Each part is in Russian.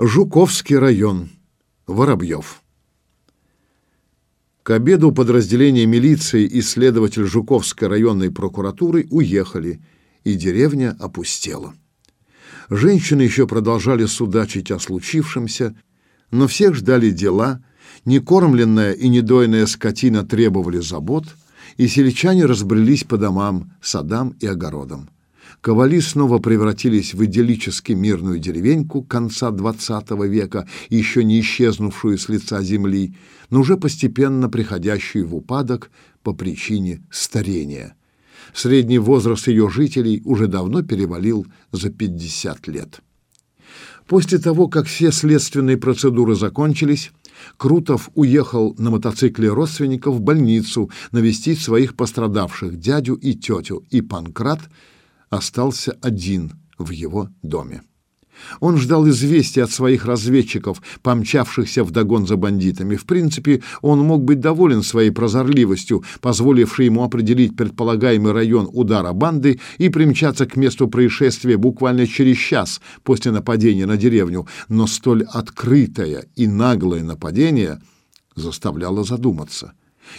Жуковский район. Воробьев. К обеду подразделение милиции и следователь Жуковской районной прокуратуры уехали, и деревня опустела. Женщины еще продолжали судачить о случившемся, но всех ждали дела, некормленная и недойная скотина требовали забот, и сельчане разбрелись по домам, садам и огородам. Ковали снова превратились в идиллически мирную деревеньку конца XX века, еще не исчезнувшую с лица земли, но уже постепенно приходящую в упадок по причине старения. Средний возраст ее жителей уже давно перевалил за 50 лет. После того, как все следственные процедуры закончились, Крутов уехал на мотоцикле родственников в больницу навестить своих пострадавших дядю и тетю, и Панкрат – остался один в его доме. Он ждал известия от своих разведчиков, помчавшихся в догон за бандитами. В принципе, он мог быть доволен своей прозорливостью, позволившей ему определить предполагаемый район удара банды и примчаться к месту происшествия буквально через час после нападения на деревню. Но столь открытое и наглое нападение заставляло задуматься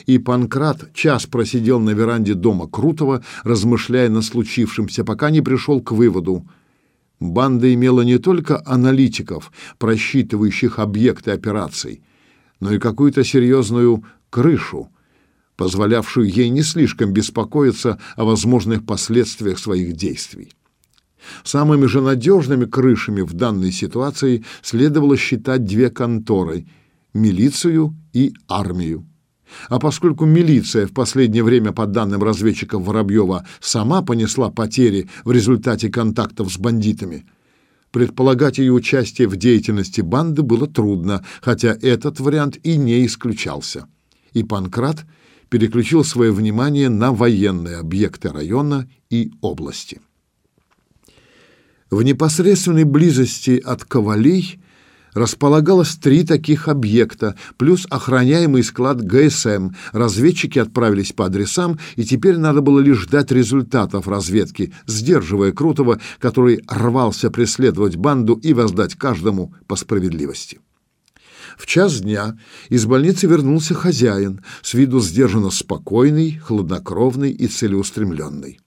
и Панкрат час просидел на веранде дома Крутого, размышляя над случившимся, пока не пришел к выводу. Банда имела не только аналитиков, просчитывающих объекты операций, но и какую-то серьезную крышу, позволявшую ей не слишком беспокоиться о возможных последствиях своих действий. Самыми же надежными крышами в данной ситуации следовало считать две конторы – милицию и армию. А поскольку милиция в последнее время, по данным разведчиков Воробьева, сама понесла потери в результате контактов с бандитами, предполагать ее участие в деятельности банды было трудно, хотя этот вариант и не исключался. И Панкрат переключил свое внимание на военные объекты района и области. В непосредственной близости от Ковалей – располагалось три таких объекта, плюс охраняемый склад ГСМ. Разведчики отправились по адресам, и теперь надо было лишь ждать результатов разведки, сдерживая Крутого, который рвался преследовать банду и воздать каждому по справедливости. В час дня из больницы вернулся хозяин, с виду сдержанно спокойный, хладнокровный и целеустремленный.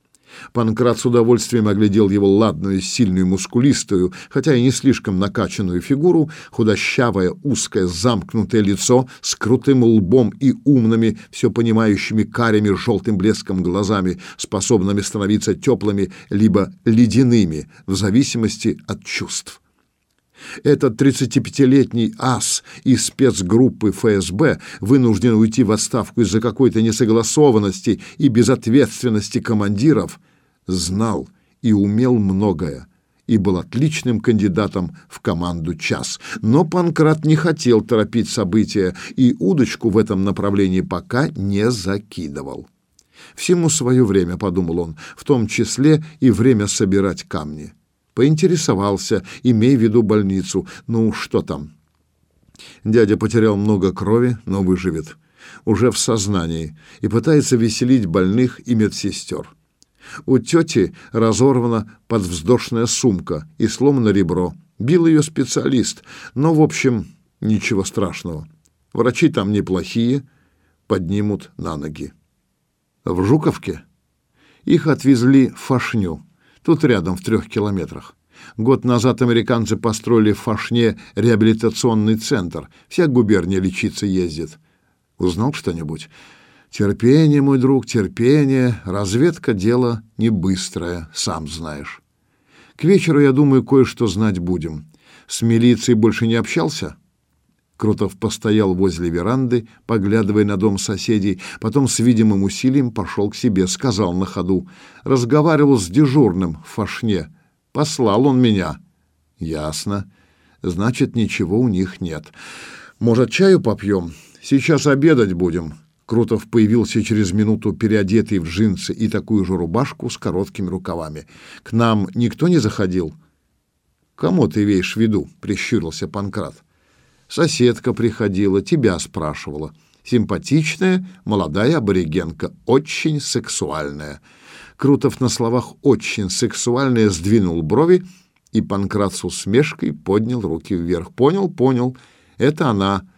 Панкрат с удовольствием оглядел его ладную, сильную, мускулистую, хотя и не слишком накачанную фигуру, худощавое, узкое, замкнутое лицо с крутым лбом и умными, все понимающими карями желтым блеском глазами, способными становиться теплыми либо ледяными, в зависимости от чувств. Этот 35-летний ас из спецгруппы ФСБ вынужден уйти в отставку из-за какой-то несогласованности и безответственности командиров, знал и умел многое и был отличным кандидатом в команду «Час». Но Панкрат не хотел торопить события и удочку в этом направлении пока не закидывал. «Всему свое время», — подумал он, — «в том числе и время собирать камни». Поинтересовался, имея в виду больницу. Ну, что там? Дядя потерял много крови, но выживет. Уже в сознании и пытается веселить больных и медсестер. У тети разорвана подвздошная сумка и сломано ребро. Бил ее специалист, но, в общем, ничего страшного. Врачи там неплохие, поднимут на ноги. В Жуковке их отвезли в Фашню. Тут рядом, в трех километрах. Год назад американцы построили в Фашне реабилитационный центр. Вся губерния лечиться ездит. Узнал что-нибудь? Терпение, мой друг, терпение. Разведка — дело не быстрое, сам знаешь. К вечеру, я думаю, кое-что знать будем. С милицией больше не общался? Крутов постоял возле веранды, поглядывая на дом соседей, потом с видимым усилием пошел к себе, сказал на ходу. Разговаривал с дежурным в фашне. Послал он меня. Ясно. Значит, ничего у них нет. Может, чаю попьем? Сейчас обедать будем. Крутов появился через минуту, переодетый в джинсы и такую же рубашку с короткими рукавами. К нам никто не заходил. Кому ты имеешь в виду? прищурился Панкрат. Соседка приходила, тебя спрашивала. Симпатичная, молодая аборигенка, очень сексуальная. Крутов на словах «очень сексуальная» сдвинул брови И Панкрат с усмешкой поднял руки вверх. «Понял, понял. Это она.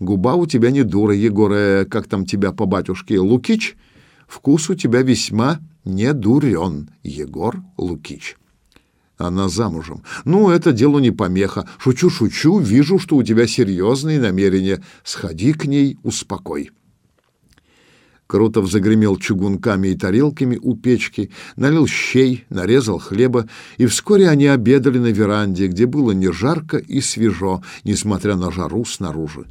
Губа у тебя не дура, Егор, э, как там тебя по батюшке, Лукич? Вкус у тебя весьма не дурен, Егор Лукич». Она замужем. Ну, это делу не помеха. Шучу, шучу, вижу, что у тебя серьезные намерения. Сходи к ней, успокой. Крутов загремел чугунками и тарелками у печки, налил щей, нарезал хлеба, и вскоре они обедали на веранде, где было не жарко и свежо, несмотря на жару снаружи.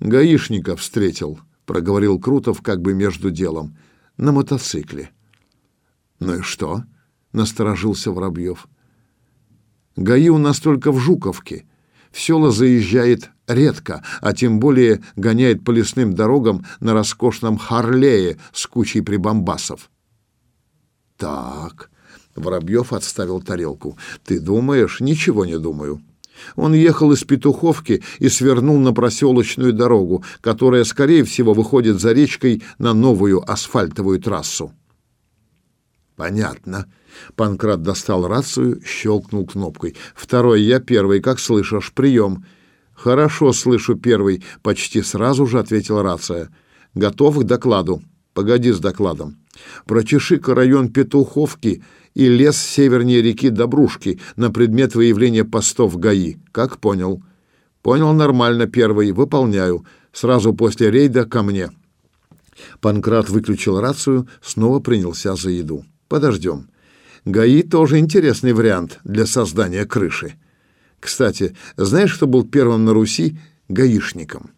«Гаишника встретил», — проговорил Крутов как бы между делом, — «на мотоцикле». «Ну и что?» — насторожился Воробьев. «ГАИ у нас только в Жуковке. В заезжает редко, а тем более гоняет по лесным дорогам на роскошном Харлее с кучей прибамбасов. Так, Воробьев отставил тарелку. Ты думаешь? Ничего не думаю. Он ехал из Петуховки и свернул на проселочную дорогу, которая, скорее всего, выходит за речкой на новую асфальтовую трассу. Понятно. Панкрат достал рацию, щелкнул кнопкой. Второй, я первый, как слышишь, прием. Хорошо слышу первый, почти сразу же ответила рация. Готов к докладу. Погоди с докладом. Прочеши-ка район Петуховки и лес севернее реки Добрушки на предмет выявления постов ГАИ. Как понял? Понял нормально, первый. Выполняю. Сразу после рейда ко мне. Панкрат выключил рацию, снова принялся за еду. Подождем. ГАИ тоже интересный вариант для создания крыши. Кстати, знаешь, кто был первым на Руси гаишником?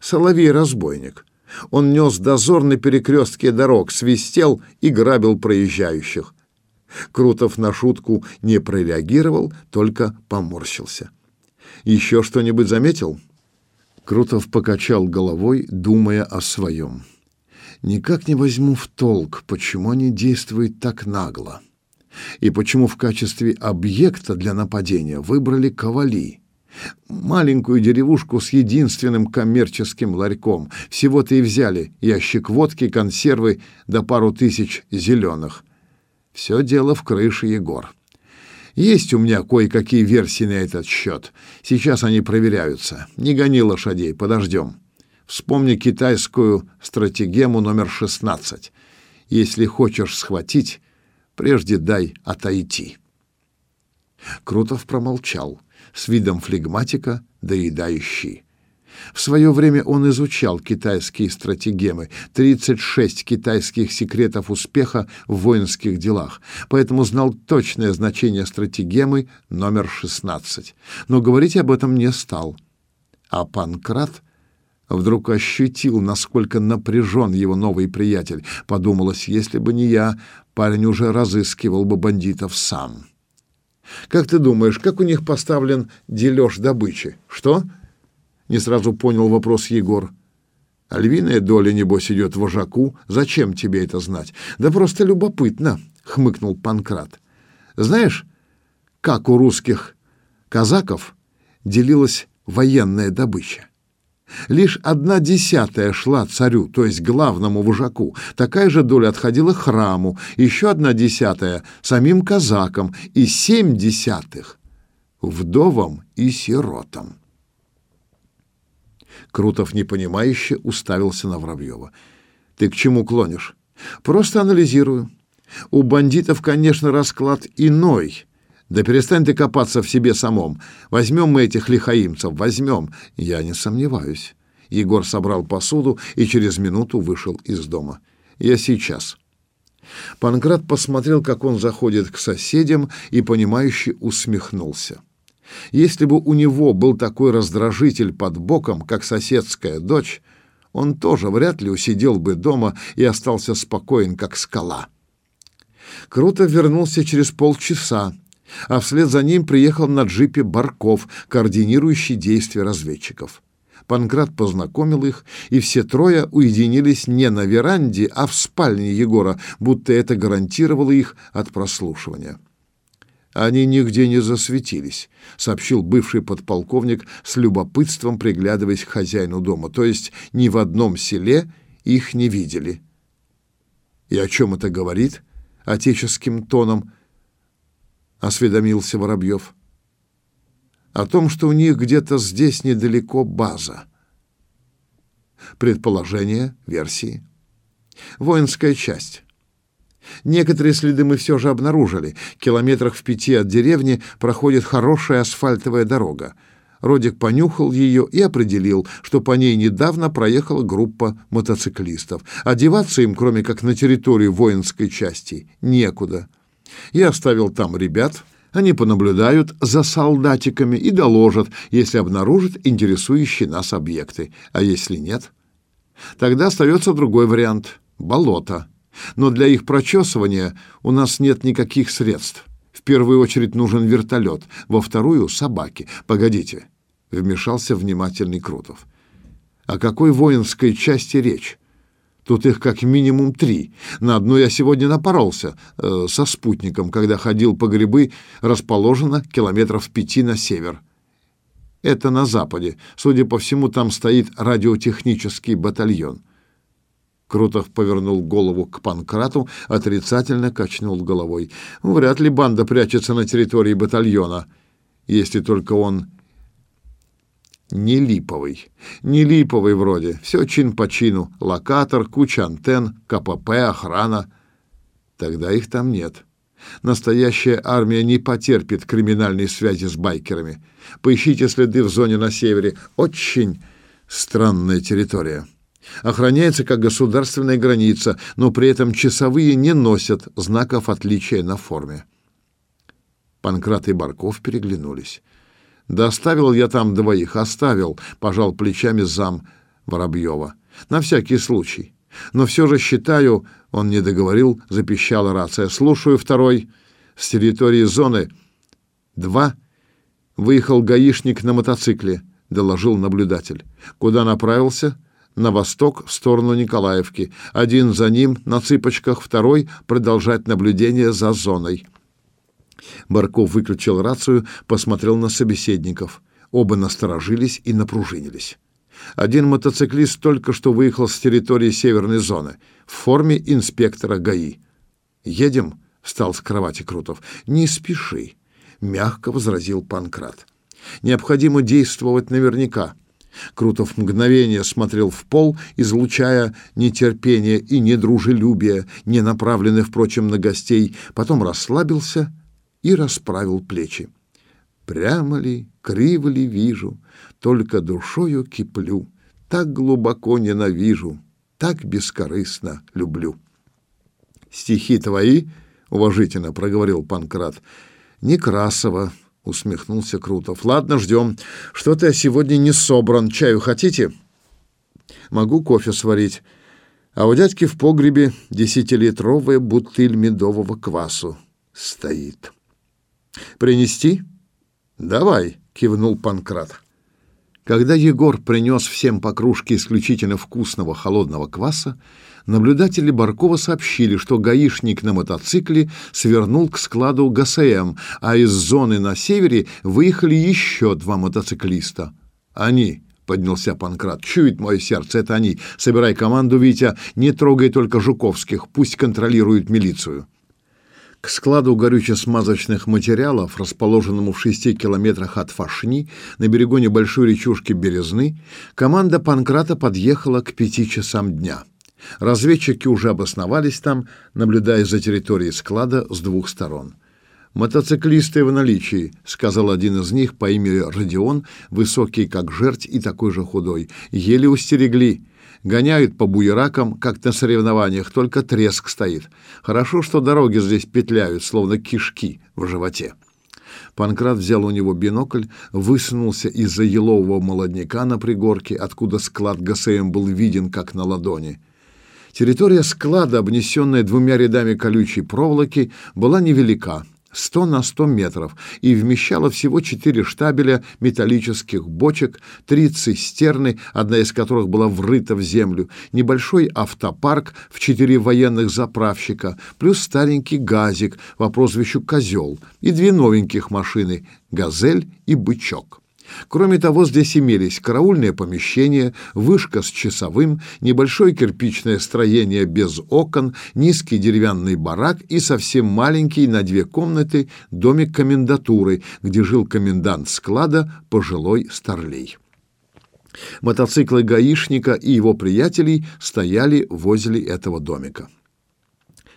Соловей-разбойник. Он нес дозор на перекрестке дорог, свистел и грабил проезжающих. Крутов на шутку не прореагировал, только поморщился. «Еще что-нибудь заметил?» Крутов покачал головой, думая о своем. «Никак не возьму в толк, почему они действуют так нагло и почему в качестве объекта для нападения выбрали Ковали. Маленькую деревушку с единственным коммерческим ларьком. Всего-то и взяли ящик водки, консервы да пару тысяч зеленых. Все дело в крыше, Егор. Есть у меня кое-какие версии на этот счет. Сейчас они проверяются. Не гони лошадей, подождем. Вспомни китайскую стратегему номер 16. Если хочешь схватить, Прежде дай отойти. Крутов промолчал, с видом флегматика, доедающий. В свое время он изучал китайские стратегемы, 36 китайских секретов успеха в воинских делах, поэтому знал точное значение стратегемы номер 16. Но говорить об этом не стал. А Панкрат вдруг ощутил, насколько напряжен его новый приятель. Подумалось, если бы не я, парень уже разыскивал бы бандитов сам. Как ты думаешь, как у них поставлен дележ добычи? Что? Не сразу понял вопрос Егор. А львиная доля, небось, идет вожаку. Зачем тебе это знать? Да просто любопытно, хмыкнул Панкрат. Знаешь, как у русских казаков делилась военная добыча? Лишь одна десятая шла царю, то есть главному вожаку. Такая же доля отходила храму, еще одна десятая — самим казакам и семь десятых — вдовам и сиротам. Крутов непонимающе уставился на Воробьева. «Ты к чему клонишь?» «Просто анализирую. У бандитов, конечно, расклад иной». Да перестань ты копаться в себе самом. Возьмем мы этих лихаимцев, возьмем. Я не сомневаюсь. Егор собрал посуду и через минуту вышел из дома. Я сейчас. Панкрат посмотрел, как он заходит к соседям, и понимающе усмехнулся. Если бы у него был такой раздражитель под боком, как соседская дочь, он тоже вряд ли усидел бы дома и остался спокоен, как скала. Круто вернулся через полчаса, а вслед за ним приехал на джипе Барков, координирующий действия разведчиков. Панкрат познакомил их, и все трое уединились не на веранде, а в спальне Егора, будто это гарантировало их от прослушивания. Они нигде не засветились, сообщил бывший подполковник с любопытством, приглядываясь к хозяину дома. То есть ни в одном селе их не видели. И о чем это говорит? Отеческим тоном осведомился Воробьев. О том, что у них где-то здесь недалеко база. Предположения, версии. Воинская часть. Некоторые следы мы все же обнаружили. Километрах в пяти от деревни проходит хорошая асфальтовая дорога. Родик понюхал ее и определил, что по ней недавно проехала группа мотоциклистов. Одеваться им, кроме как на территорию воинской части, некуда. Я оставил там ребят. Они понаблюдают за солдатиками и доложат, если обнаружат интересующие нас объекты. А если нет? Тогда остается другой вариант — болото. Но для их прочесывания у нас нет никаких средств. В первую очередь нужен вертолет, во вторую — собаки. Погодите, — вмешался внимательный Крутов. О какой воинской части речь? Тут их как минимум три. На одну я сегодня напоролся э, со спутником, когда ходил по грибы, расположено километров пяти на север. Это на западе. Судя по всему, там стоит радиотехнический батальон. Крутов повернул голову к Панкрату, отрицательно качнул головой. Вряд ли банда прячется на территории батальона, если только он не липовый. Не липовый вроде. Все чин по чину. Локатор, куча антенн, КПП, охрана. Тогда их там нет. Настоящая армия не потерпит криминальной связи с байкерами. Поищите следы в зоне на севере. Очень странная территория. Охраняется как государственная граница, но при этом часовые не носят знаков отличия на форме. Панкрат и Барков переглянулись. Доставил я там двоих, оставил, пожал плечами зам Воробьева. На всякий случай. Но все же считаю, он не договорил, запищала рация. Слушаю второй. С территории зоны два выехал гаишник на мотоцикле, доложил наблюдатель. Куда направился? На восток, в сторону Николаевки. Один за ним на цыпочках, второй продолжать наблюдение за зоной. Барков выключил рацию, посмотрел на собеседников. Оба насторожились и напружинились. Один мотоциклист только что выехал с территории северной зоны в форме инспектора ГАИ. «Едем?» — встал с кровати Крутов. «Не спеши», — мягко возразил Панкрат. «Необходимо действовать наверняка». Крутов мгновение смотрел в пол, излучая нетерпение и недружелюбие, не направленное, впрочем, на гостей, потом расслабился — и расправил плечи. Прямо ли, криво ли вижу, только душою киплю, так глубоко ненавижу, так бескорыстно люблю. Стихи твои, уважительно проговорил Панкрат. Некрасово, усмехнулся Крутов. Ладно, ждем. Что-то я сегодня не собран. Чаю хотите? Могу кофе сварить. А у дядьки в погребе десятилитровая бутыль медового квасу стоит. Принести? Давай, кивнул Панкрат. Когда Егор принес всем по кружке исключительно вкусного холодного кваса, наблюдатели Баркова сообщили, что гаишник на мотоцикле свернул к складу ГСМ, а из зоны на севере выехали еще два мотоциклиста. Они, поднялся Панкрат. Чует мое сердце, это они. Собирай команду, Витя, не трогай только Жуковских, пусть контролируют милицию. К складу горюче-смазочных материалов, расположенному в шести километрах от Фашни, на берегу небольшой речушки Березны, команда Панкрата подъехала к пяти часам дня. Разведчики уже обосновались там, наблюдая за территорией склада с двух сторон. «Мотоциклисты в наличии», — сказал один из них по имени Родион, высокий как жерть и такой же худой. «Еле устерегли». Гоняют по буеракам, как на соревнованиях, только треск стоит. Хорошо, что дороги здесь петляют, словно кишки в животе. Панкрат взял у него бинокль, высунулся из-за елового молодняка на пригорке, откуда склад ГСМ был виден как на ладони. Территория склада, обнесенная двумя рядами колючей проволоки, была невелика, 100 на 100 метров и вмещала всего четыре штабеля металлических бочек, три цистерны, одна из которых была врыта в землю, небольшой автопарк в четыре военных заправщика, плюс старенький газик по прозвищу «Козел» и две новеньких машины «Газель» и «Бычок». Кроме того, здесь имелись караульное помещение, вышка с часовым, небольшое кирпичное строение без окон, низкий деревянный барак и совсем маленький на две комнаты домик комендатуры, где жил комендант склада пожилой старлей. Мотоциклы гаишника и его приятелей стояли возле этого домика.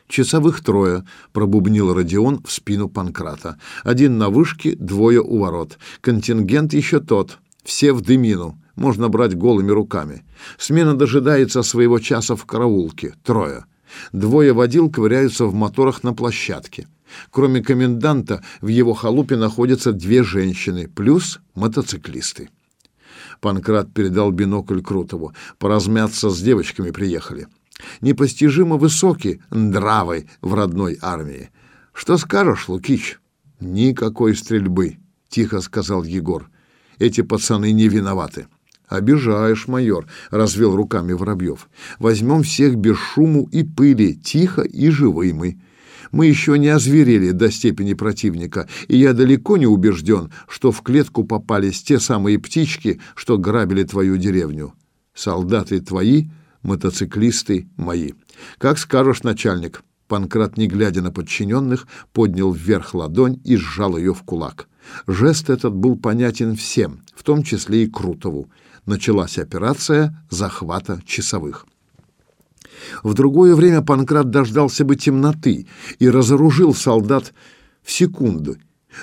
Часовых трое, пробубнил Родион в спину Панкрата. Один на вышке, двое у ворот. Контингент еще тот, все в дымину. Можно брать голыми руками. Смена дожидается своего часа в караулке. Трое. Двое водил ковыряются в моторах на площадке. Кроме коменданта, в его халупе находятся две женщины, плюс мотоциклисты. Панкрат передал бинокль Крутову. Поразмяться с девочками приехали непостижимо высоки нравы в родной армии. Что скажешь, Лукич? Никакой стрельбы, тихо сказал Егор. Эти пацаны не виноваты. Обижаешь, майор, развел руками Воробьев. Возьмем всех без шуму и пыли, тихо и живы мы. Мы еще не озверели до степени противника, и я далеко не убежден, что в клетку попались те самые птички, что грабили твою деревню. Солдаты твои, мотоциклисты мои. Как скажешь, начальник. Панкрат, не глядя на подчиненных, поднял вверх ладонь и сжал ее в кулак. Жест этот был понятен всем, в том числе и Крутову. Началась операция захвата часовых. В другое время Панкрат дождался бы темноты и разоружил солдат в секунду,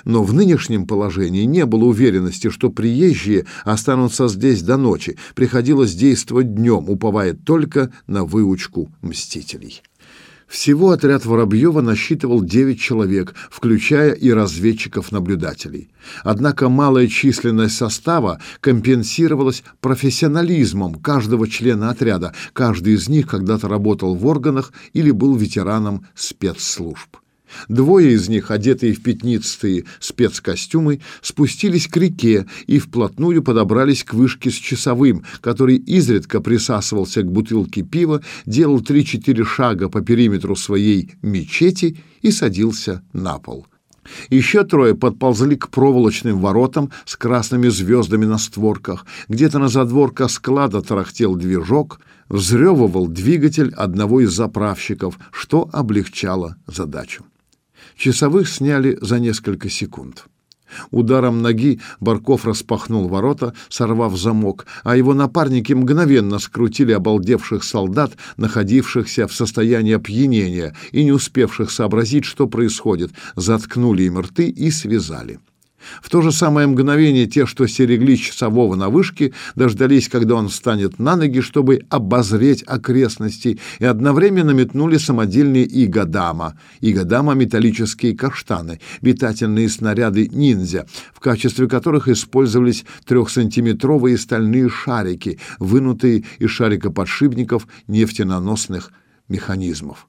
но в нынешнем положении не было уверенности, что приезжие останутся здесь до ночи. Приходилось действовать днем, уповая только на выучку мстителей. Всего отряд Воробьева насчитывал 9 человек, включая и разведчиков-наблюдателей. Однако малая численность состава компенсировалась профессионализмом каждого члена отряда. Каждый из них когда-то работал в органах или был ветераном спецслужб. Двое из них, одетые в пятнистые спецкостюмы, спустились к реке и вплотную подобрались к вышке с часовым, который изредка присасывался к бутылке пива, делал три-четыре шага по периметру своей мечети и садился на пол. Еще трое подползли к проволочным воротам с красными звездами на створках. Где-то на задворках склада тарахтел движок, взрёвывал двигатель одного из заправщиков, что облегчало задачу. Часовых сняли за несколько секунд. Ударом ноги Барков распахнул ворота, сорвав замок, а его напарники мгновенно скрутили обалдевших солдат, находившихся в состоянии опьянения и не успевших сообразить, что происходит, заткнули им рты и связали. В то же самое мгновение те, что стерегли часового на вышке, дождались, когда он встанет на ноги, чтобы обозреть окрестности, и одновременно метнули самодельные игадама. Игадама — металлические каштаны, метательные снаряды ниндзя, в качестве которых использовались трехсантиметровые стальные шарики, вынутые из шарикоподшипников нефтеноносных механизмов.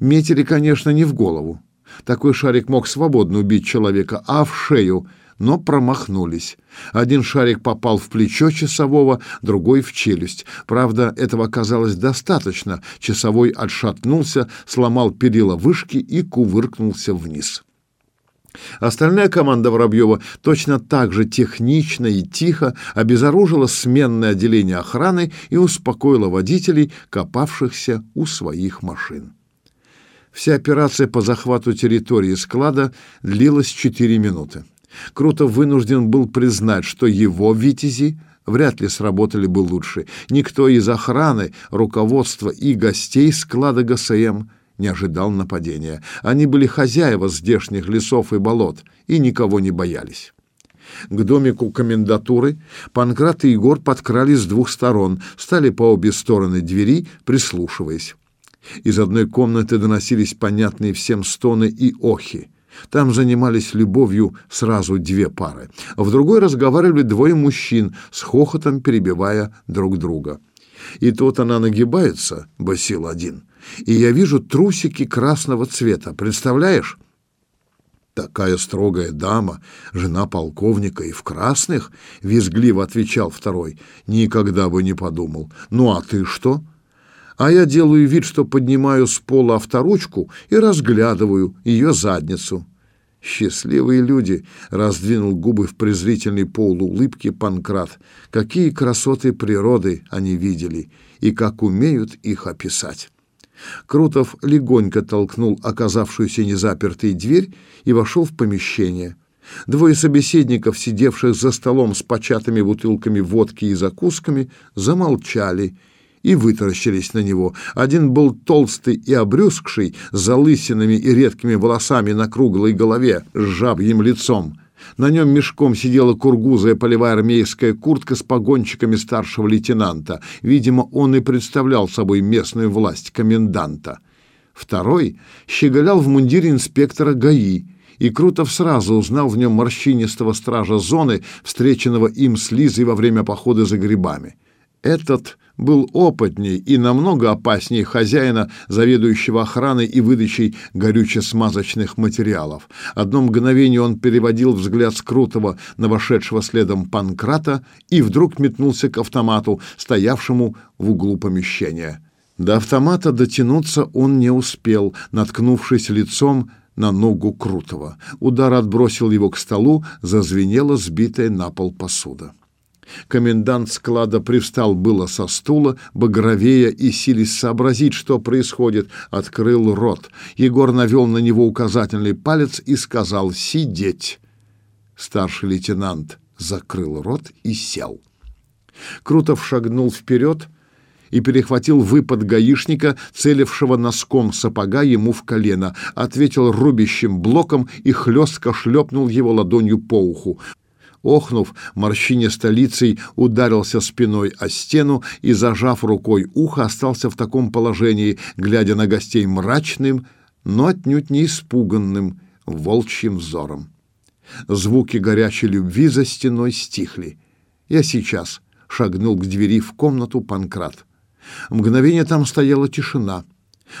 Метили, конечно, не в голову. Такой шарик мог свободно убить человека, а в шею, но промахнулись. Один шарик попал в плечо часового, другой в челюсть. Правда, этого оказалось достаточно. Часовой отшатнулся, сломал перила вышки и кувыркнулся вниз. Остальная команда Воробьева точно так же технично и тихо обезоружила сменное отделение охраны и успокоила водителей, копавшихся у своих машин. Вся операция по захвату территории склада длилась четыре минуты. Круто вынужден был признать, что его «Витязи» вряд ли сработали бы лучше. Никто из охраны, руководства и гостей склада ГСМ не ожидал нападения. Они были хозяева здешних лесов и болот и никого не боялись. К домику комендатуры Панкрат и Егор подкрались с двух сторон, стали по обе стороны двери, прислушиваясь. Из одной комнаты доносились понятные всем стоны и охи. Там занимались любовью сразу две пары. В другой разговаривали двое мужчин, с хохотом перебивая друг друга. И тут она нагибается, басил один. И я вижу трусики красного цвета. Представляешь? Такая строгая дама, жена полковника и в красных, визгливо отвечал второй. Никогда бы не подумал. Ну а ты что? А я делаю вид, что поднимаю с пола авторучку и разглядываю ее задницу. Счастливые люди, раздвинул губы в презрительной полуулыбке Панкрат. Какие красоты природы они видели и как умеют их описать. Крутов легонько толкнул оказавшуюся незапертой дверь и вошел в помещение. Двое собеседников, сидевших за столом с початыми бутылками водки и закусками, замолчали и вытаращились на него. Один был толстый и обрюзгший, с залысинами и редкими волосами на круглой голове, с жабьим лицом. На нем мешком сидела кургузая полевая армейская куртка с погончиками старшего лейтенанта. Видимо, он и представлял собой местную власть коменданта. Второй щеголял в мундире инспектора ГАИ, и Крутов сразу узнал в нем морщинистого стража зоны, встреченного им с Лизой во время похода за грибами. Этот был опытней и намного опаснее хозяина, заведующего охраной и выдачей горюче-смазочных материалов. Одно мгновение он переводил взгляд Скрутова на вошедшего следом Панкрата и вдруг метнулся к автомату, стоявшему в углу помещения. До автомата дотянуться он не успел, наткнувшись лицом на ногу Крутого. Удар отбросил его к столу, зазвенела сбитая на пол посуда. Комендант склада привстал было со стула, багровея и силясь сообразить, что происходит, открыл рот. Егор навел на него указательный палец и сказал «Сидеть!». Старший лейтенант закрыл рот и сел. Крутов шагнул вперед и перехватил выпад гаишника, целившего носком сапога ему в колено, ответил рубящим блоком и хлестко шлепнул его ладонью по уху. Охнув, морщине столицей ударился спиной о стену и, зажав рукой ухо, остался в таком положении, глядя на гостей мрачным, но отнюдь не испуганным волчьим взором. Звуки горячей любви за стеной стихли. Я сейчас шагнул к двери в комнату Панкрат. Мгновение там стояла тишина.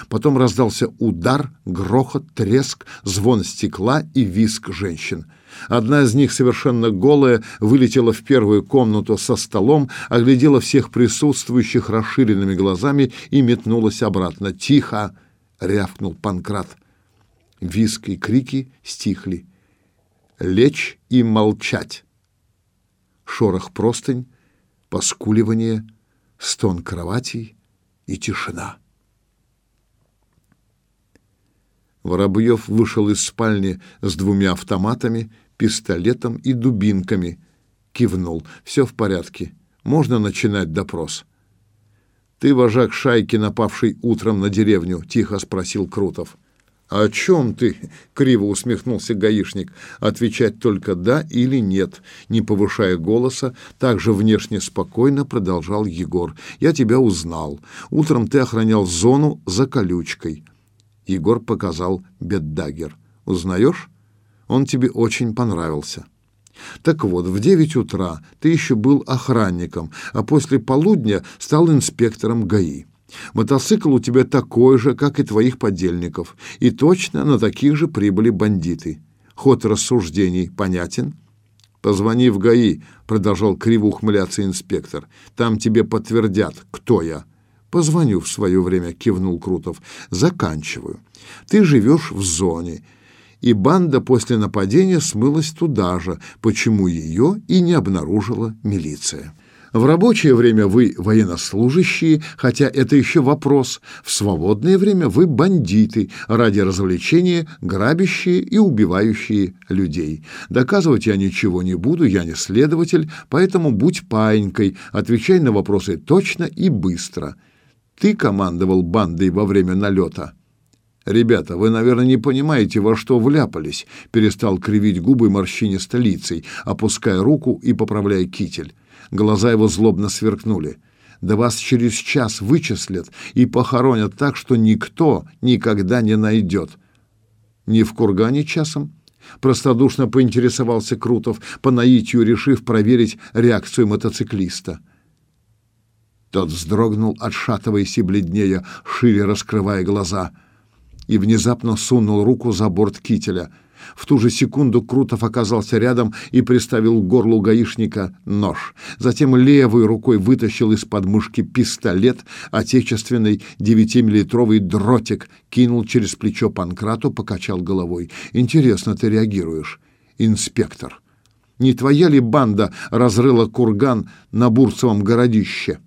Потом раздался удар, грохот, треск, звон стекла и визг женщин. Одна из них, совершенно голая, вылетела в первую комнату со столом, оглядела всех присутствующих расширенными глазами и метнулась обратно. «Тихо!» — рявкнул Панкрат. Виск и крики стихли. «Лечь и молчать!» Шорох простынь, поскуливание, стон кроватей и тишина. Воробьев вышел из спальни с двумя автоматами, пистолетом и дубинками. Кивнул. Все в порядке. Можно начинать допрос. Ты вожак шайки, напавший утром на деревню, тихо спросил Крутов. «О чем ты?» — криво усмехнулся гаишник. «Отвечать только «да» или «нет», не повышая голоса, также внешне спокойно продолжал Егор. «Я тебя узнал. Утром ты охранял зону за колючкой». Егор показал Беддагер. «Узнаешь? Он тебе очень понравился». Так вот, в девять утра ты еще был охранником, а после полудня стал инспектором ГАИ. Мотоцикл у тебя такой же, как и твоих подельников, и точно на таких же прибыли бандиты. Ход рассуждений понятен? Позвони в ГАИ, продолжал криво ухмыляться инспектор. Там тебе подтвердят, кто я. Позвоню в свое время, кивнул Крутов. Заканчиваю. Ты живешь в зоне, и банда после нападения смылась туда же, почему ее и не обнаружила милиция. В рабочее время вы военнослужащие, хотя это еще вопрос. В свободное время вы бандиты, ради развлечения грабящие и убивающие людей. Доказывать я ничего не буду, я не следователь, поэтому будь паинькой, отвечай на вопросы точно и быстро. Ты командовал бандой во время налета. Ребята, вы, наверное, не понимаете, во что вляпались, перестал кривить губы морщинисто лицей, опуская руку и поправляя китель. Глаза его злобно сверкнули. Да вас через час вычислят и похоронят так, что никто никогда не найдет. Не в кургане часом? Простодушно поинтересовался Крутов, по наитию решив проверить реакцию мотоциклиста. Тот вздрогнул, отшатываясь и бледнея, шире раскрывая глаза, и внезапно сунул руку за борт кителя. В ту же секунду Крутов оказался рядом и приставил к горлу гаишника нож. Затем левой рукой вытащил из подмышки пистолет, отечественный девятимиллитровый дротик, кинул через плечо Панкрату, покачал головой. «Интересно ты реагируешь, инспектор. Не твоя ли банда разрыла курган на Бурцевом городище?»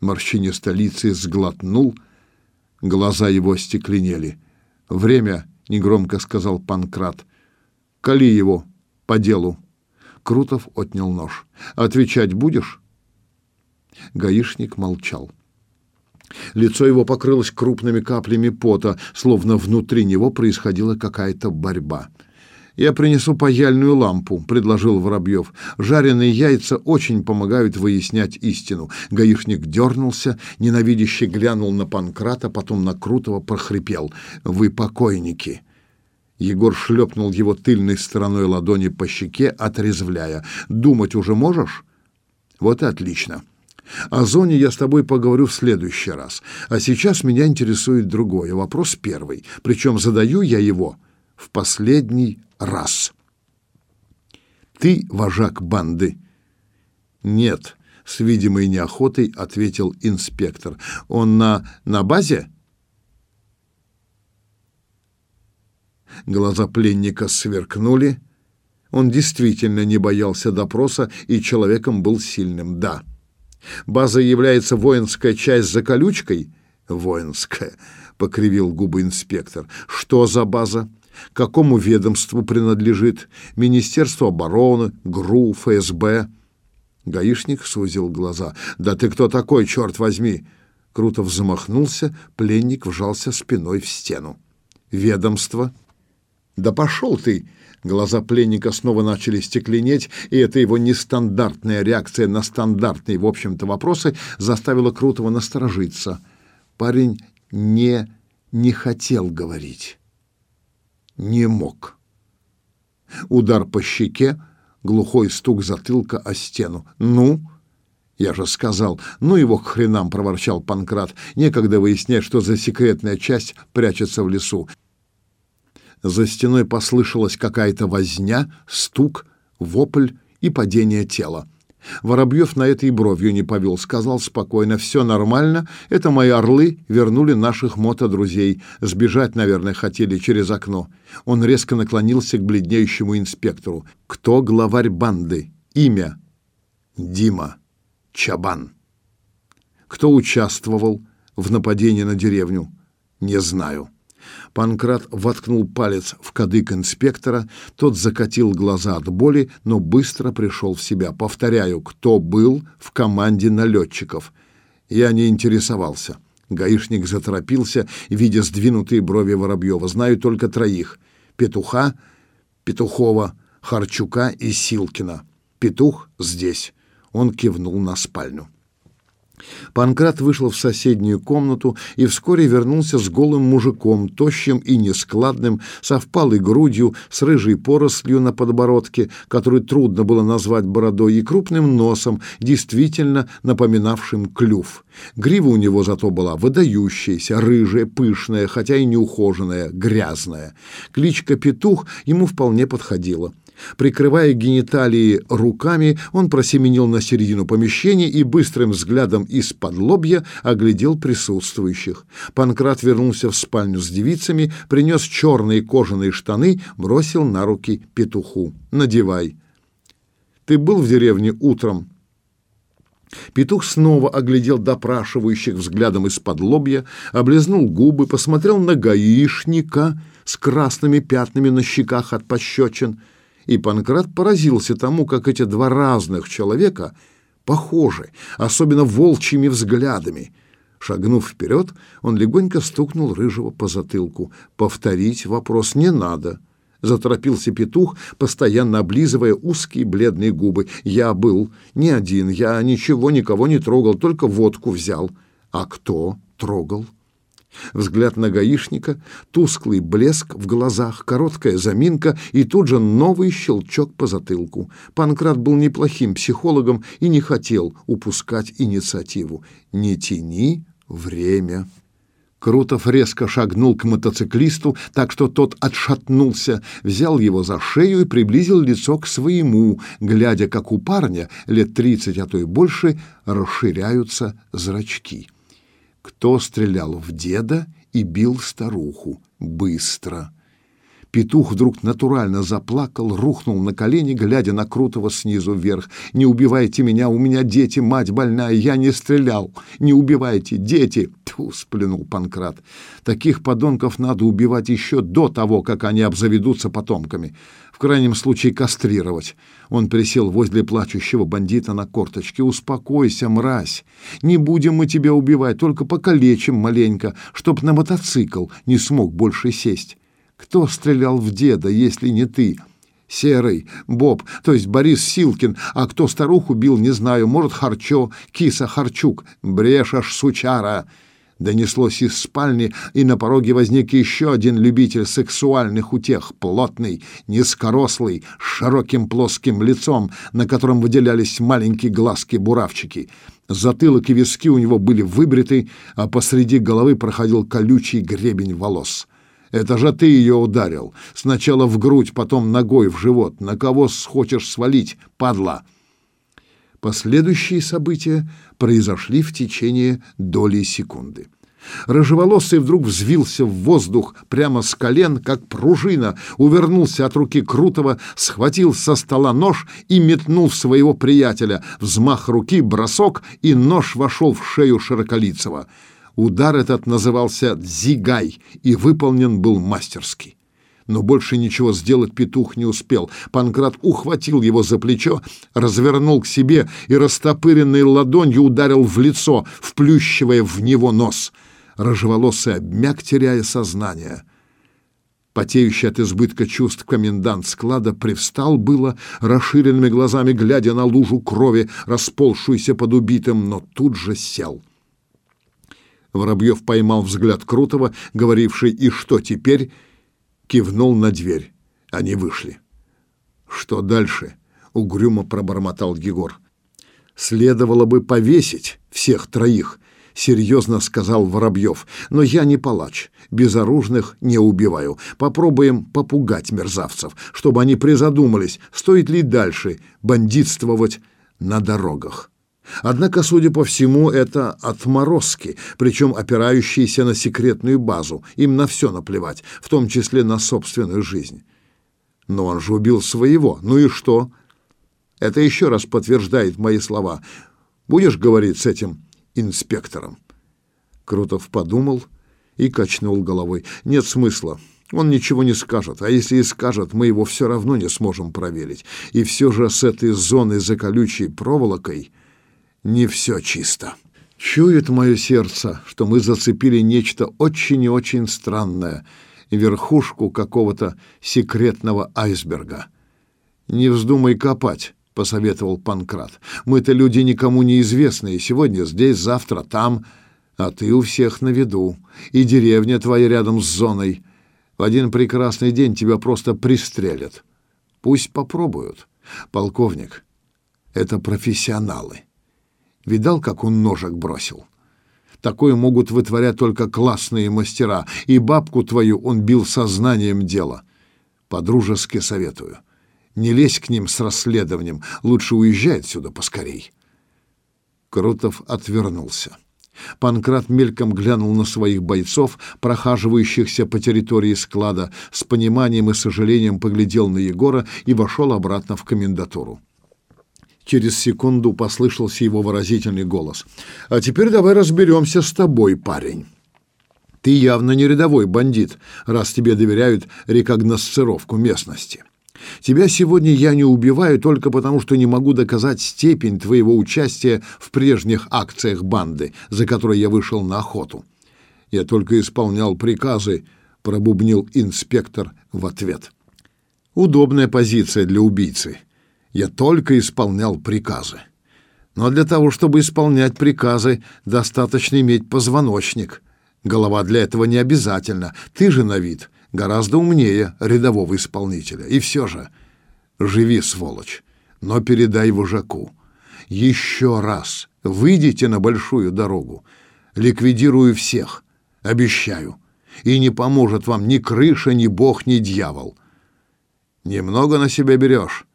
Морщине столицы сглотнул, глаза его остекленели. «Время!» — негромко сказал Панкрат. «Кали его по делу». Крутов отнял нож. «Отвечать будешь?» Гаишник молчал. Лицо его покрылось крупными каплями пота, словно внутри него происходила какая-то борьба. «Я принесу паяльную лампу», — предложил Воробьев. «Жареные яйца очень помогают выяснять истину». Гаишник дернулся, ненавидяще глянул на Панкрата, потом на Крутого прохрипел. «Вы покойники». Егор шлепнул его тыльной стороной ладони по щеке, отрезвляя. «Думать уже можешь?» «Вот и отлично». О зоне я с тобой поговорю в следующий раз. А сейчас меня интересует другое. Вопрос первый. Причем задаю я его в последний раз. Ты вожак банды? Нет, с видимой неохотой ответил инспектор. Он на на базе? Глаза пленника сверкнули. Он действительно не боялся допроса и человеком был сильным. Да. База является воинская часть за колючкой? Воинская, покривил губы инспектор. Что за база? Какому ведомству принадлежит, Министерству обороны, ГРУ, ФСБ. Гаишник сузил глаза. «Да ты кто такой, черт возьми?» Крутов замахнулся, пленник вжался спиной в стену. «Ведомство?» «Да пошел ты!» Глаза пленника снова начали стекленеть, и эта его нестандартная реакция на стандартные, в общем-то, вопросы заставила Крутого насторожиться. Парень не не хотел говорить не мог. Удар по щеке, глухой стук затылка о стену. «Ну?» «Я же сказал, ну его к хренам!» — проворчал Панкрат. «Некогда выяснять, что за секретная часть прячется в лесу». За стеной послышалась какая-то возня, стук, вопль и падение тела. Воробьев на это и бровью не повел, сказал спокойно, «Все нормально, это мои орлы вернули наших мотодрузей. Сбежать, наверное, хотели через окно». Он резко наклонился к бледнеющему инспектору. «Кто главарь банды? Имя?» «Дима. Чабан». «Кто участвовал в нападении на деревню?» «Не знаю». Панкрат воткнул палец в кадык инспектора, тот закатил глаза от боли, но быстро пришел в себя. Повторяю, кто был в команде налетчиков? Я не интересовался. Гаишник заторопился, видя сдвинутые брови Воробьева. Знаю только троих: Петуха, Петухова, Харчука и Силкина. Петух здесь. Он кивнул на спальню. Панкрат вышел в соседнюю комнату и вскоре вернулся с голым мужиком, тощим и нескладным, со впалой грудью, с рыжей порослью на подбородке, которую трудно было назвать бородой, и крупным носом, действительно напоминавшим клюв. Грива у него зато была выдающаяся, рыжая, пышная, хотя и неухоженная, грязная. Кличка Петух ему вполне подходила. Прикрывая гениталии руками, он просеменил на середину помещения и быстрым взглядом из-под лобья оглядел присутствующих. Панкрат вернулся в спальню с девицами, принес черные кожаные штаны, бросил на руки петуху. «Надевай». «Ты был в деревне утром?» Петух снова оглядел допрашивающих взглядом из-под лобья, облизнул губы, посмотрел на гаишника с красными пятнами на щеках от пощечин — и Панкрат поразился тому, как эти два разных человека похожи, особенно волчьими взглядами. Шагнув вперед, он легонько стукнул рыжего по затылку. Повторить вопрос не надо. Заторопился петух, постоянно облизывая узкие бледные губы. Я был не один, я ничего никого не трогал, только водку взял. А кто трогал? Взгляд на гаишника, тусклый блеск в глазах, короткая заминка и тут же новый щелчок по затылку. Панкрат был неплохим психологом и не хотел упускать инициативу. «Не тяни время». Крутов резко шагнул к мотоциклисту, так что тот отшатнулся, взял его за шею и приблизил лицо к своему, глядя, как у парня лет тридцать, а то и больше, расширяются зрачки. Кто стрелял в деда и бил старуху? Быстро. Петух вдруг натурально заплакал, рухнул на колени, глядя на Крутого снизу вверх. «Не убивайте меня, у меня дети, мать больная, я не стрелял! Не убивайте, дети!» Тьфу, сплюнул Панкрат. «Таких подонков надо убивать еще до того, как они обзаведутся потомками. В крайнем случае кастрировать». Он присел возле плачущего бандита на корточке. «Успокойся, мразь! Не будем мы тебя убивать, только покалечим маленько, чтоб на мотоцикл не смог больше сесть». Кто стрелял в деда, если не ты? Серый, Боб, то есть Борис Силкин, а кто старуху бил, не знаю, может, Харчо, Киса Харчук, брешешь, сучара!» Донеслось из спальни, и на пороге возник еще один любитель сексуальных утех, плотный, низкорослый, с широким плоским лицом, на котором выделялись маленькие глазки-буравчики. Затылок и виски у него были выбриты, а посреди головы проходил колючий гребень волос. Это же ты ее ударил. Сначала в грудь, потом ногой в живот. На кого хочешь свалить, падла?» Последующие события произошли в течение доли секунды. Рыжеволосый вдруг взвился в воздух прямо с колен, как пружина, увернулся от руки Крутого, схватил со стола нож и метнул своего приятеля. Взмах руки, бросок, и нож вошел в шею Широколицева. Удар этот назывался «дзигай» и выполнен был мастерски. Но больше ничего сделать петух не успел. Панкрат ухватил его за плечо, развернул к себе и растопыренной ладонью ударил в лицо, вплющивая в него нос. Рожеволосый обмяк, теряя сознание. Потеющий от избытка чувств комендант склада привстал было, расширенными глазами глядя на лужу крови, расползшуюся под убитым, но тут же сел. — Воробьев поймал взгляд Крутого, говоривший «И что теперь?» Кивнул на дверь. Они вышли. «Что дальше?» — угрюмо пробормотал Егор. «Следовало бы повесить всех троих», — серьезно сказал Воробьев. «Но я не палач, безоружных не убиваю. Попробуем попугать мерзавцев, чтобы они призадумались, стоит ли дальше бандитствовать на дорогах». Однако, судя по всему, это отморозки, причем опирающиеся на секретную базу. Им на все наплевать, в том числе на собственную жизнь. Но он же убил своего. Ну и что? Это еще раз подтверждает мои слова. Будешь говорить с этим инспектором? Крутов подумал и качнул головой. Нет смысла. Он ничего не скажет, а если и скажет, мы его все равно не сможем проверить. И все же с этой зоной за колючей проволокой не все чисто. Чует мое сердце, что мы зацепили нечто очень и очень странное, верхушку какого-то секретного айсберга. Не вздумай копать, посоветовал Панкрат. Мы-то люди никому не известные, сегодня здесь, завтра там, а ты у всех на виду, и деревня твоя рядом с зоной. В один прекрасный день тебя просто пристрелят. Пусть попробуют. Полковник, это профессионалы. Видал, как он ножик бросил? Такое могут вытворять только классные мастера, и бабку твою он бил сознанием дела. Подружески советую. Не лезь к ним с расследованием, лучше уезжай отсюда поскорей. Крутов отвернулся. Панкрат мельком глянул на своих бойцов, прохаживающихся по территории склада, с пониманием и сожалением поглядел на Егора и вошел обратно в комендатуру. Через секунду послышался его выразительный голос. «А теперь давай разберемся с тобой, парень. Ты явно не рядовой бандит, раз тебе доверяют рекогносцировку местности. Тебя сегодня я не убиваю только потому, что не могу доказать степень твоего участия в прежних акциях банды, за которой я вышел на охоту. Я только исполнял приказы», — пробубнил инспектор в ответ. «Удобная позиция для убийцы». Я только исполнял приказы. Но для того, чтобы исполнять приказы, достаточно иметь позвоночник. Голова для этого не обязательно. Ты же на вид гораздо умнее рядового исполнителя. И все же, живи, сволочь, но передай вожаку. Еще раз выйдите на большую дорогу. Ликвидирую всех. Обещаю. И не поможет вам ни крыша, ни бог, ни дьявол. Немного на себя берешь.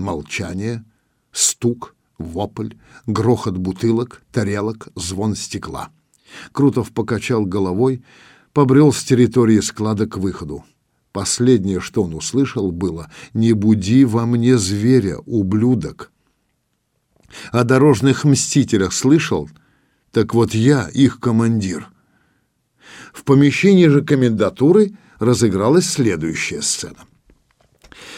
Молчание, стук, вопль, грохот бутылок, тарелок, звон стекла. Крутов покачал головой, побрел с территории склада к выходу. Последнее, что он услышал, было «Не буди во мне зверя, ублюдок». О дорожных мстителях слышал? Так вот я их командир. В помещении же комендатуры разыгралась следующая сцена.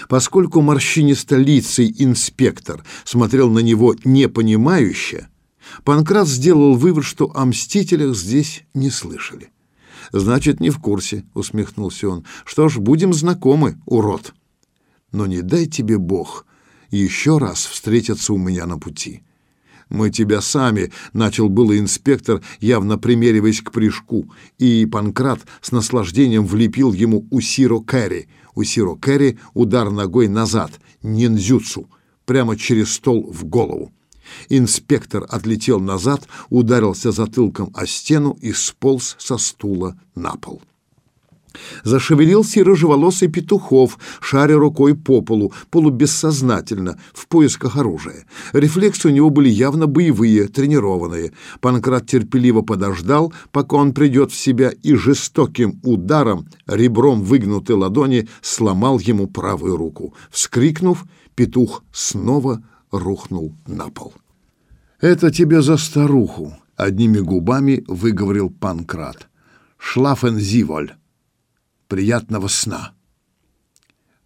Поскольку морщинистолицый инспектор смотрел на него непонимающе, Панкрат сделал вывод, что о мстителях здесь не слышали. «Значит, не в курсе», — усмехнулся он. «Что ж, будем знакомы, урод. Но не дай тебе Бог еще раз встретиться у меня на пути». «Мы тебя сами», — начал было инспектор, явно примериваясь к прыжку, и Панкрат с наслаждением влепил ему Усиро Кэрри. Усиро Кэрри — удар ногой назад, ниндзюцу, прямо через стол в голову. Инспектор отлетел назад, ударился затылком о стену и сполз со стула на пол. Зашевелился рыжеволосый Петухов, шаря рукой по полу, полубессознательно, в поисках оружия. Рефлексы у него были явно боевые, тренированные. Панкрат терпеливо подождал, пока он придет в себя, и жестоким ударом, ребром выгнутой ладони, сломал ему правую руку. Вскрикнув, петух снова рухнул на пол. «Это тебе за старуху», — одними губами выговорил Панкрат. «Шлафензиволь» приятного сна.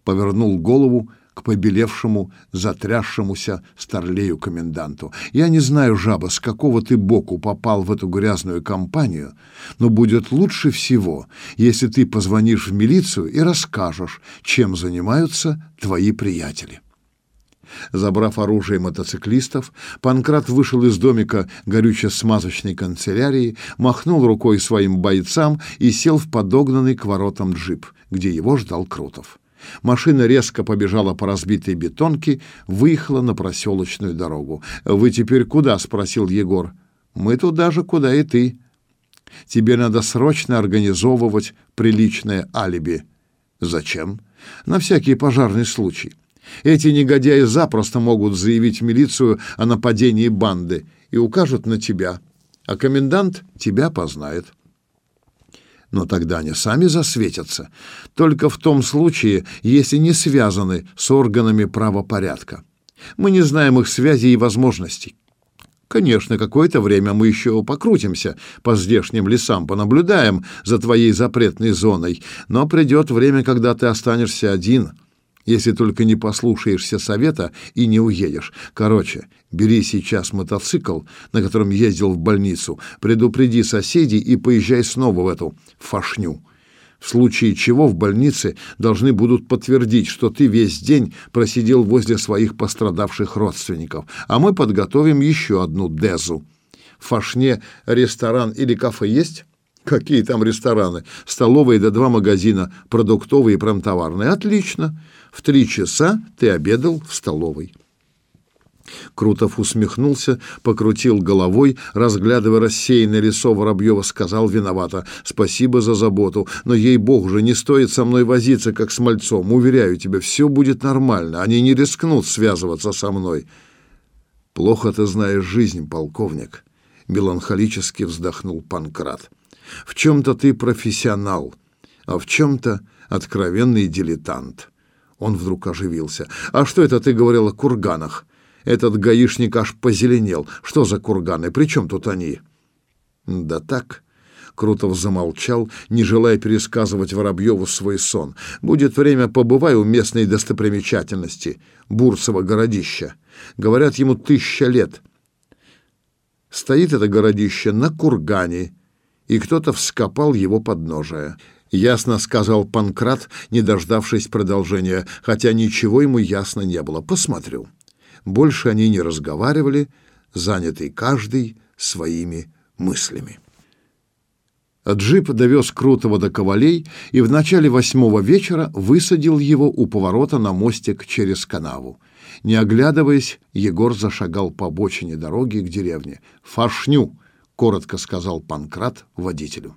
Повернул голову к побелевшему, затрясшемуся старлею коменданту. Я не знаю, жаба, с какого ты боку попал в эту грязную компанию, но будет лучше всего, если ты позвонишь в милицию и расскажешь, чем занимаются твои приятели. Забрав оружие мотоциклистов, Панкрат вышел из домика горюче-смазочной канцелярии, махнул рукой своим бойцам и сел в подогнанный к воротам джип, где его ждал Крутов. Машина резко побежала по разбитой бетонке, выехала на проселочную дорогу. «Вы теперь куда?» — спросил Егор. «Мы туда же, куда и ты. Тебе надо срочно организовывать приличное алиби». «Зачем?» «На всякий пожарный случай». Эти негодяи запросто могут заявить в милицию о нападении банды и укажут на тебя, а комендант тебя познает. Но тогда они сами засветятся, только в том случае, если не связаны с органами правопорядка. Мы не знаем их связей и возможностей. Конечно, какое-то время мы еще покрутимся по здешним лесам, понаблюдаем за твоей запретной зоной, но придет время, когда ты останешься один — если только не послушаешься совета и не уедешь. Короче, бери сейчас мотоцикл, на котором ездил в больницу, предупреди соседей и поезжай снова в эту фашню. В случае чего в больнице должны будут подтвердить, что ты весь день просидел возле своих пострадавших родственников, а мы подготовим еще одну дезу. В фашне ресторан или кафе есть? Какие там рестораны? Столовые да два магазина, продуктовые и промтоварные. Отлично. В три часа ты обедал в столовой. Крутов усмехнулся, покрутил головой, разглядывая рассеянное лицо Воробьева, сказал виновато. «Спасибо за заботу, но, ей-богу же, не стоит со мной возиться, как с мальцом. Уверяю тебя, все будет нормально. Они не рискнут связываться со мной». «Плохо ты знаешь жизнь, полковник», — меланхолически вздохнул Панкрат. В чем-то ты профессионал, а в чем-то откровенный дилетант. Он вдруг оживился. А что это ты говорил о курганах? Этот гаишник аж позеленел. Что за курганы? При чем тут они? Да так. Крутов замолчал, не желая пересказывать Воробьеву свой сон. «Будет время, побывай у местной достопримечательности, Бурцево городища. Говорят, ему тысяча лет. Стоит это городище на кургане, и кто-то вскопал его подножие. Ясно сказал Панкрат, не дождавшись продолжения, хотя ничего ему ясно не было. Посмотрю. Больше они не разговаривали, занятый каждый своими мыслями. Джип довез Крутого до Ковалей и в начале восьмого вечера высадил его у поворота на мостик через канаву. Не оглядываясь, Егор зашагал по обочине дороги к деревне. «Фашню!» коротко сказал Панкрат водителю.